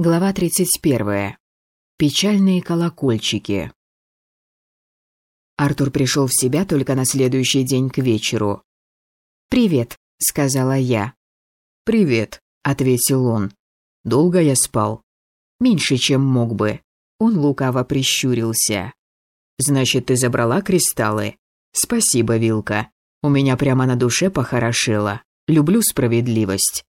Глава 31. Печальные колокольчики. Артур пришел в себя только на следующий день к вечеру. «Привет», — сказала я. «Привет», — ответил он. «Долго я спал?» «Меньше, чем мог бы». Он лукаво прищурился. «Значит, ты забрала кристаллы?» «Спасибо, Вилка. У меня прямо на душе похорошело. Люблю справедливость».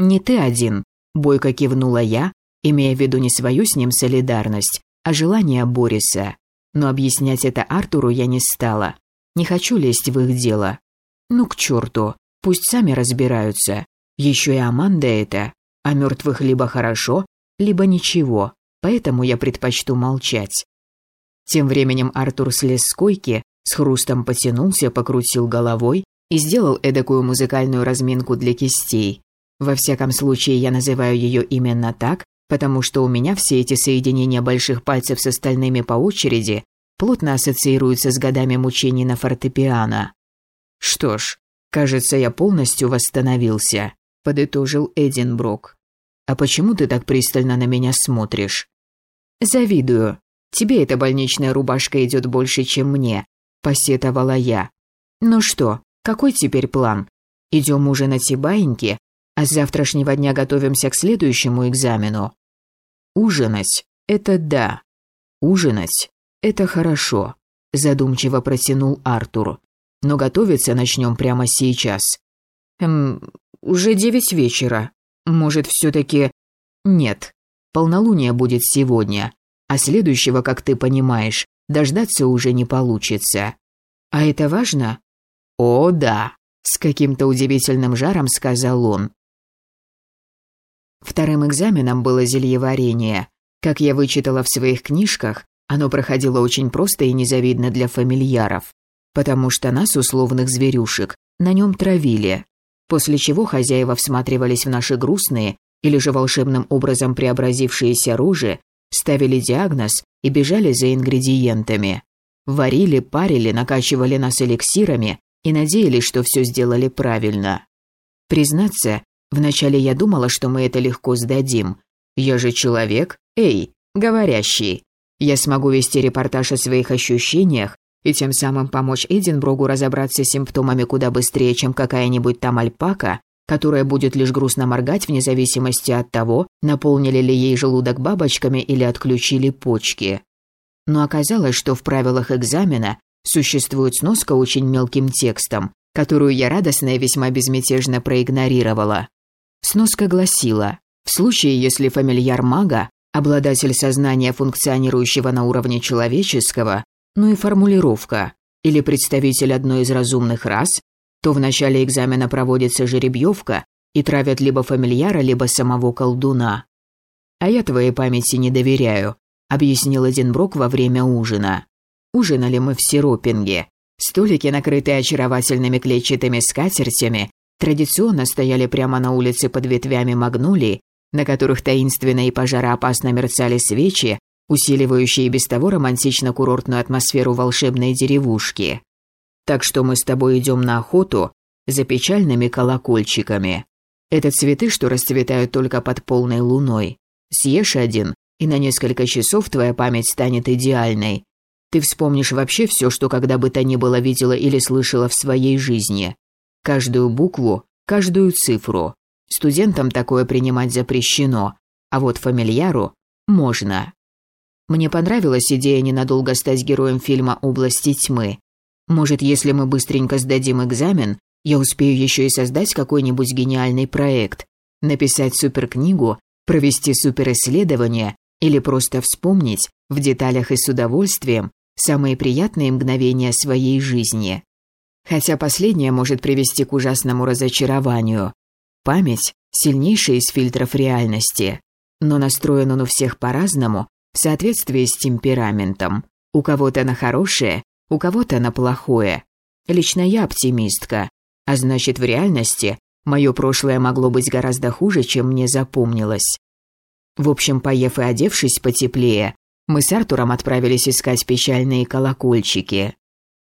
«Не ты один», Бойко кивнула я, имея в виду не свою с ним солидарность, а желание Бориса. Но объяснять это Артуру я не стала. Не хочу лезть в их дело. Ну к черту, пусть сами разбираются. Еще и Аманда это. А мертвых либо хорошо, либо ничего, поэтому я предпочту молчать. Тем временем Артур слез с койки, с хрустом потянулся, покрутил головой и сделал эдакую музыкальную разминку для кистей. Во всяком случае, я называю ее именно так, потому что у меня все эти соединения больших пальцев с остальными по очереди плотно ассоциируются с годами мучений на фортепиано. «Что ж, кажется, я полностью восстановился», – подытожил Эдинброк. «А почему ты так пристально на меня смотришь?» «Завидую. Тебе эта больничная рубашка идет больше, чем мне», – посетовала я. «Ну что, какой теперь план? Идем ужинать и баиньки, а с завтрашнего дня готовимся к следующему экзамену. Ужинать – это да. Ужинать – это хорошо, задумчиво протянул Артур. Но готовиться начнем прямо сейчас. Эм, уже девять вечера. Может, все-таки... Нет, полнолуние будет сегодня, а следующего, как ты понимаешь, дождаться уже не получится. А это важно? О, да, с каким-то удивительным жаром сказал он. Вторым экзаменом было зельеварение. Как я вычитала в своих книжках, оно проходило очень просто и незавидно для фамильяров, потому что нас, условных зверюшек, на нем травили, после чего хозяева всматривались в наши грустные или же волшебным образом преобразившиеся рожи, ставили диагноз и бежали за ингредиентами. Варили, парили, накачивали нас эликсирами и надеялись, что все сделали правильно. Признаться, Вначале я думала, что мы это легко сдадим. Я же человек, эй, говорящий. Я смогу вести репортаж о своих ощущениях и тем самым помочь Эдинброгу разобраться с симптомами куда быстрее, чем какая-нибудь там альпака, которая будет лишь грустно моргать вне зависимости от того, наполнили ли ей желудок бабочками или отключили почки. Но оказалось, что в правилах экзамена существует сноска очень мелким текстом, которую я радостно и весьма безмятежно проигнорировала. Сноска гласила, в случае, если фамильяр мага, обладатель сознания, функционирующего на уровне человеческого, ну и формулировка, или представитель одной из разумных рас, то в начале экзамена проводится жеребьевка и травят либо фамильяра, либо самого колдуна. «А я твоей памяти не доверяю», — объяснил Эдинброк во время ужина. Ужинали мы в Сиропинге. Столики, накрытые очаровательными клетчатыми скатертями, традиционно стояли прямо на улице под ветвями магнолий, на которых таинственно и пожароопасно мерцали свечи, усиливающие без того романтично-курортную атмосферу волшебной деревушки. Так что мы с тобой идем на охоту за печальными колокольчиками. Это цветы, что расцветают только под полной луной. Съешь один, и на несколько часов твоя память станет идеальной. Ты вспомнишь вообще все, что когда бы то ни было видела или слышала в своей жизни. Каждую букву, каждую цифру. Студентам такое принимать запрещено, а вот фамильяру можно. Мне понравилась идея ненадолго стать героем фильма «Области тьмы». Может, если мы быстренько сдадим экзамен, я успею еще и создать какой-нибудь гениальный проект, написать суперкнигу, провести суперисследование или просто вспомнить в деталях и с удовольствием самые приятные мгновения своей жизни. Хотя последнее может привести к ужасному разочарованию. Память – сильнейший из фильтров реальности. Но настроен он у всех по-разному, в соответствии с темпераментом. У кого-то на хорошее, у кого-то на плохое. Лично я оптимистка. А значит, в реальности мое прошлое могло быть гораздо хуже, чем мне запомнилось. В общем, поев и одевшись потеплее, мы с Артуром отправились искать печальные колокольчики.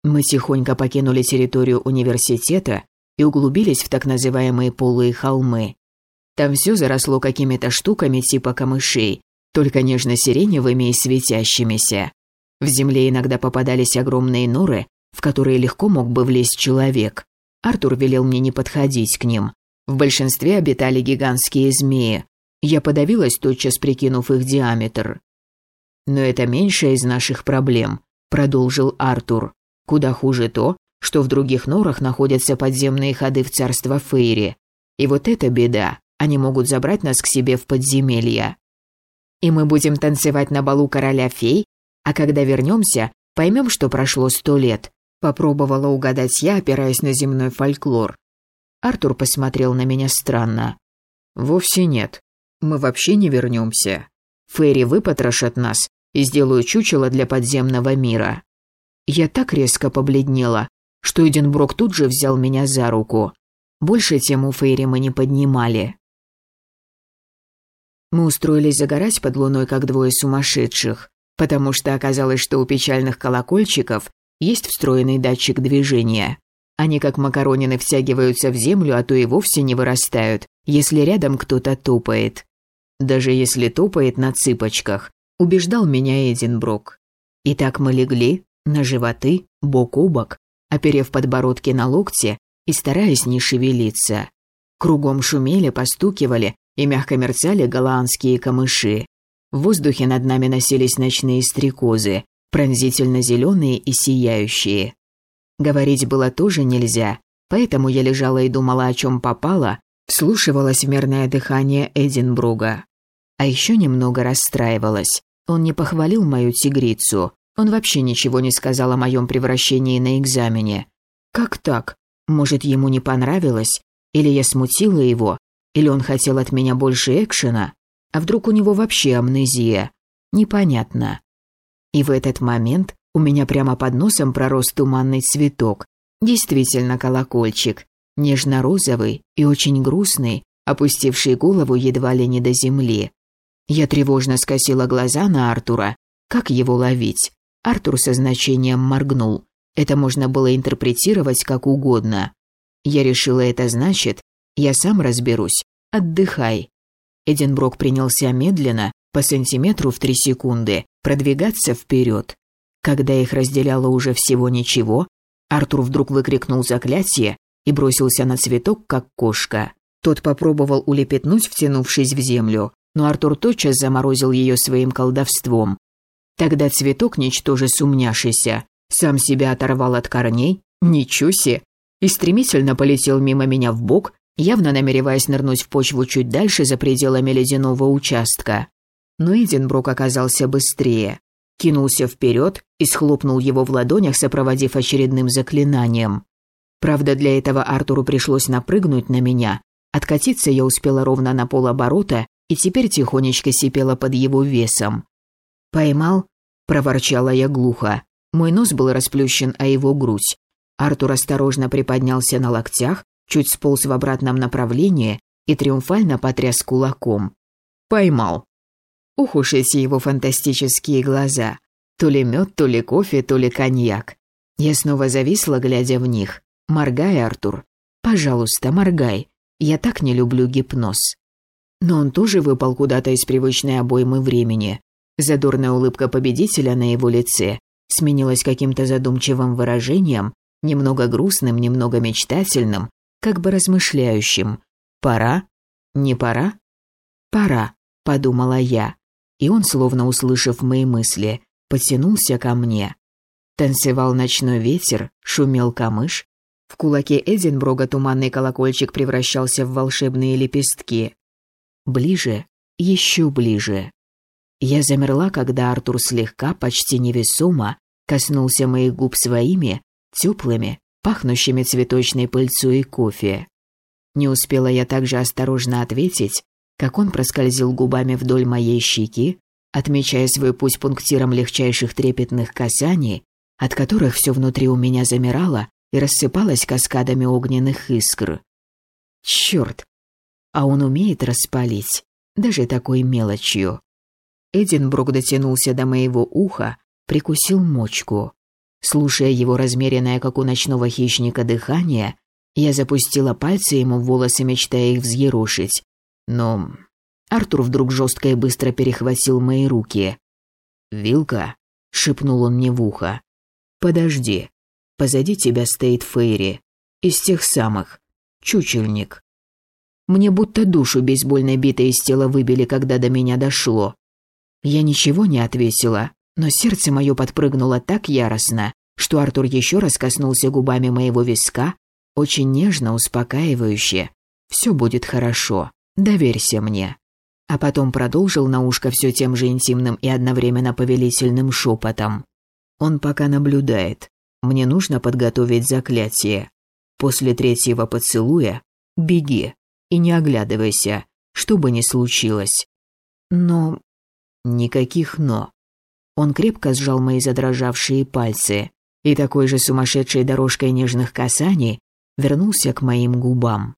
Мы тихонько покинули территорию университета и углубились в так называемые полые холмы. Там все заросло какими-то штуками типа камышей, только нежно-сиреневыми и светящимися. В земле иногда попадались огромные норы, в которые легко мог бы влезть человек. Артур велел мне не подходить к ним. В большинстве обитали гигантские змеи. Я подавилась, тотчас прикинув их диаметр. «Но это меньшая из наших проблем», – продолжил Артур. «Куда хуже то, что в других норах находятся подземные ходы в царство Фейри. И вот это беда, они могут забрать нас к себе в подземелья. И мы будем танцевать на балу короля фей, а когда вернемся, поймем, что прошло сто лет. Попробовала угадать я, опираясь на земной фольклор. Артур посмотрел на меня странно. «Вовсе нет. Мы вообще не вернемся. Фейри выпотрошат нас и сделают чучело для подземного мира». Я так резко побледнела, что Эдинброк тут же взял меня за руку. Больше тему Фейри мы не поднимали. Мы устроились загорать под луной, как двое сумасшедших, потому что оказалось, что у печальных колокольчиков есть встроенный датчик движения. Они как макаронины втягиваются в землю, а то и вовсе не вырастают, если рядом кто-то топает. Даже если топает на цыпочках, убеждал меня Эдинброк. Итак, мы легли, на животы, бок о бок, оперев подбородки на локти и стараясь не шевелиться. Кругом шумели, постукивали и мягко мерцали голландские камыши. В воздухе над нами носились ночные стрекозы, пронзительно зеленые и сияющие. Говорить было тоже нельзя, поэтому я лежала и думала, о чем попало, вслушивалась в мерное дыхание Эдинбруга. А еще немного расстраивалась. Он не похвалил мою тигрицу, он вообще ничего не сказал о моем превращении на экзамене. Как так? Может, ему не понравилось? Или я смутила его? Или он хотел от меня больше экшена? А вдруг у него вообще амнезия? Непонятно. И в этот момент у меня прямо под носом пророс туманный цветок. Действительно колокольчик. Нежно-розовый и очень грустный, опустивший голову едва ли не до земли. Я тревожно скосила глаза на Артура. Как его ловить? Артур со значением моргнул. Это можно было интерпретировать как угодно. Я решила, это значит, я сам разберусь. Отдыхай. Эдинброк принялся медленно, по сантиметру в три секунды, продвигаться вперед. Когда их разделяло уже всего ничего, Артур вдруг выкрикнул заклятие и бросился на цветок, как кошка. Тот попробовал улепетнуть, втянувшись в землю, но Артур тотчас заморозил ее своим колдовством. Тогда цветок, ничтоже сумняшися, сам себя оторвал от корней, себе, и стремительно полетел мимо меня в бок, явно намереваясь нырнуть в почву чуть дальше за пределами ледяного участка. Но Эдинбрук оказался быстрее. Кинулся вперед и схлопнул его в ладонях, сопроводив очередным заклинанием. Правда, для этого Артуру пришлось напрыгнуть на меня. Откатиться я успела ровно на полоборота и теперь тихонечко сипела под его весом. «Поймал?» – проворчала я глухо. Мой нос был расплющен о его грудь. Артур осторожно приподнялся на локтях, чуть сполз в обратном направлении и триумфально потряс кулаком. «Поймал!» Ух уж эти его фантастические глаза. То ли мед, то ли кофе, то ли коньяк. Я снова зависла, глядя в них. «Моргай, Артур. Пожалуйста, моргай. Я так не люблю гипноз». Но он тоже выпал куда-то из привычной обоймы времени. Задорная улыбка победителя на его лице сменилась каким-то задумчивым выражением, немного грустным, немного мечтательным, как бы размышляющим. «Пора? Не пора?» «Пора», — подумала я. И он, словно услышав мои мысли, потянулся ко мне. Танцевал ночной ветер, шумел камыш. В кулаке Эдинброга туманный колокольчик превращался в волшебные лепестки. Ближе, еще ближе. Я замерла, когда Артур слегка, почти невесомо, коснулся моих губ своими, теплыми, пахнущими цветочной пыльцой и кофе. Не успела я также осторожно ответить, как он проскользил губами вдоль моей щеки, отмечая свой путь пунктиром легчайших трепетных касаний, от которых все внутри у меня замирало и рассыпалось каскадами огненных искр. Черт! А он умеет распалить, даже такой мелочью. Эдинбрук дотянулся до моего уха, прикусил мочку. Слушая его размеренное, как у ночного хищника, дыхание, я запустила пальцы ему в волосы, мечтая их взъерошить. Но Артур вдруг жестко и быстро перехватил мои руки. «Вилка?» — шепнул он мне в ухо. «Подожди. Позади тебя стоит Фейри. Из тех самых. Чучельник». Мне будто душу бейсбольной битой из тела выбили, когда до меня дошло. Я ничего не ответила, но сердце мое подпрыгнуло так яростно, что Артур еще раз коснулся губами моего виска, очень нежно, успокаивающе. «Все будет хорошо. Доверься мне» а потом продолжил на ушко все тем же интимным и одновременно повелительным шепотом. «Он пока наблюдает. Мне нужно подготовить заклятие. После третьего поцелуя беги и не оглядывайся, что бы ни случилось. Но... Никаких «но». Он крепко сжал мои задрожавшие пальцы и такой же сумасшедшей дорожкой нежных касаний вернулся к моим губам.